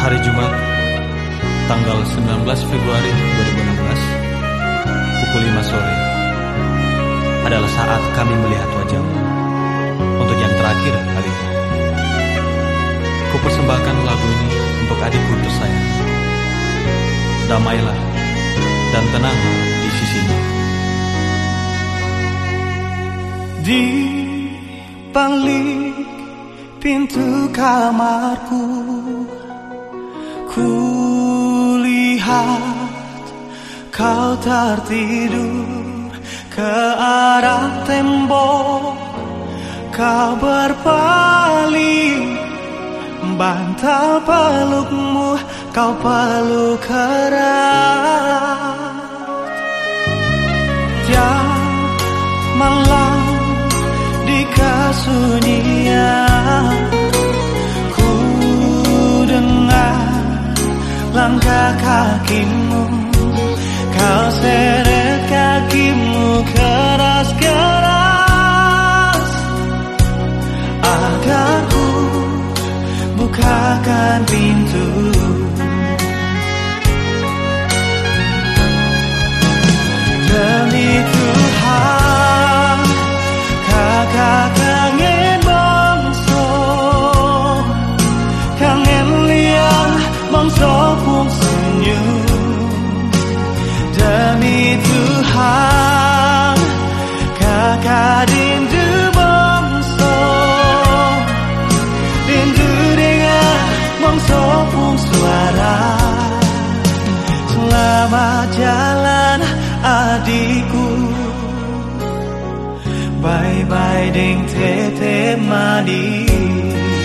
Hari Jumat, tanggal 19 Februari 2016, pukul 5 sore, adalah saat kami melihat wajahmu untuk yang terakhir kali ini. Kupersembahkan lagu ini untuk adikku tersayang. Damailah dan tenanglah di sisinya. Di balik pintu kamarku Ku lihat kau tertidur ke arah tembok. Kau berpaling Bantal pelukmu kau peluk erat Tiap malam di kesunyian langkah kakimu. Kau seret kakimu keras-keras Agar ku bukakan pintu Bye bye ding tete manis Di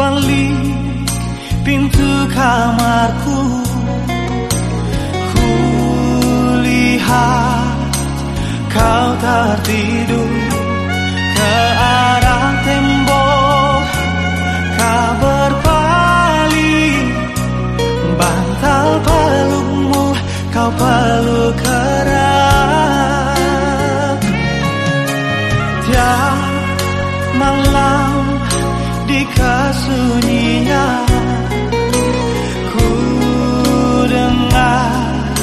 balik pintu kamarku. Ku lihat kau tertidur ke arah tembok. Kau berpaling Bantal pelukmu kau peluk kesunyian Ku dengar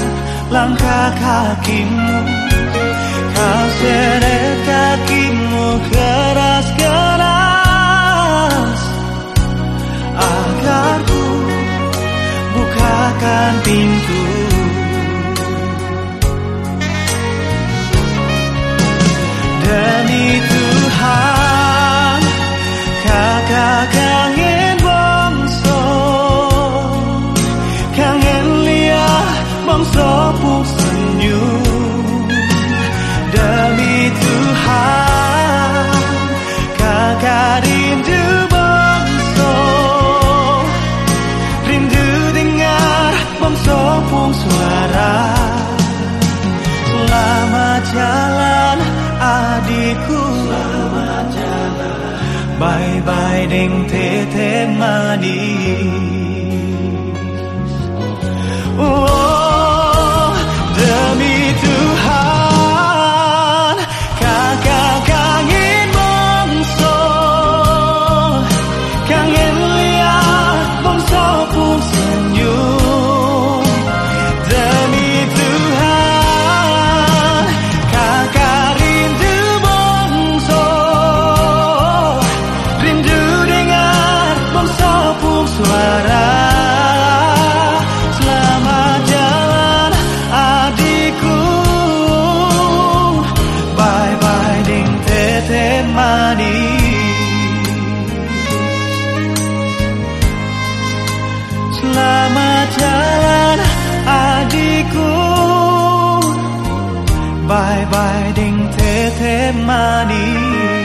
langkah kakimu adikku Selamat jalan Bye bye ding tete manis Selamat jalan adikku. Bye bye ding tete manis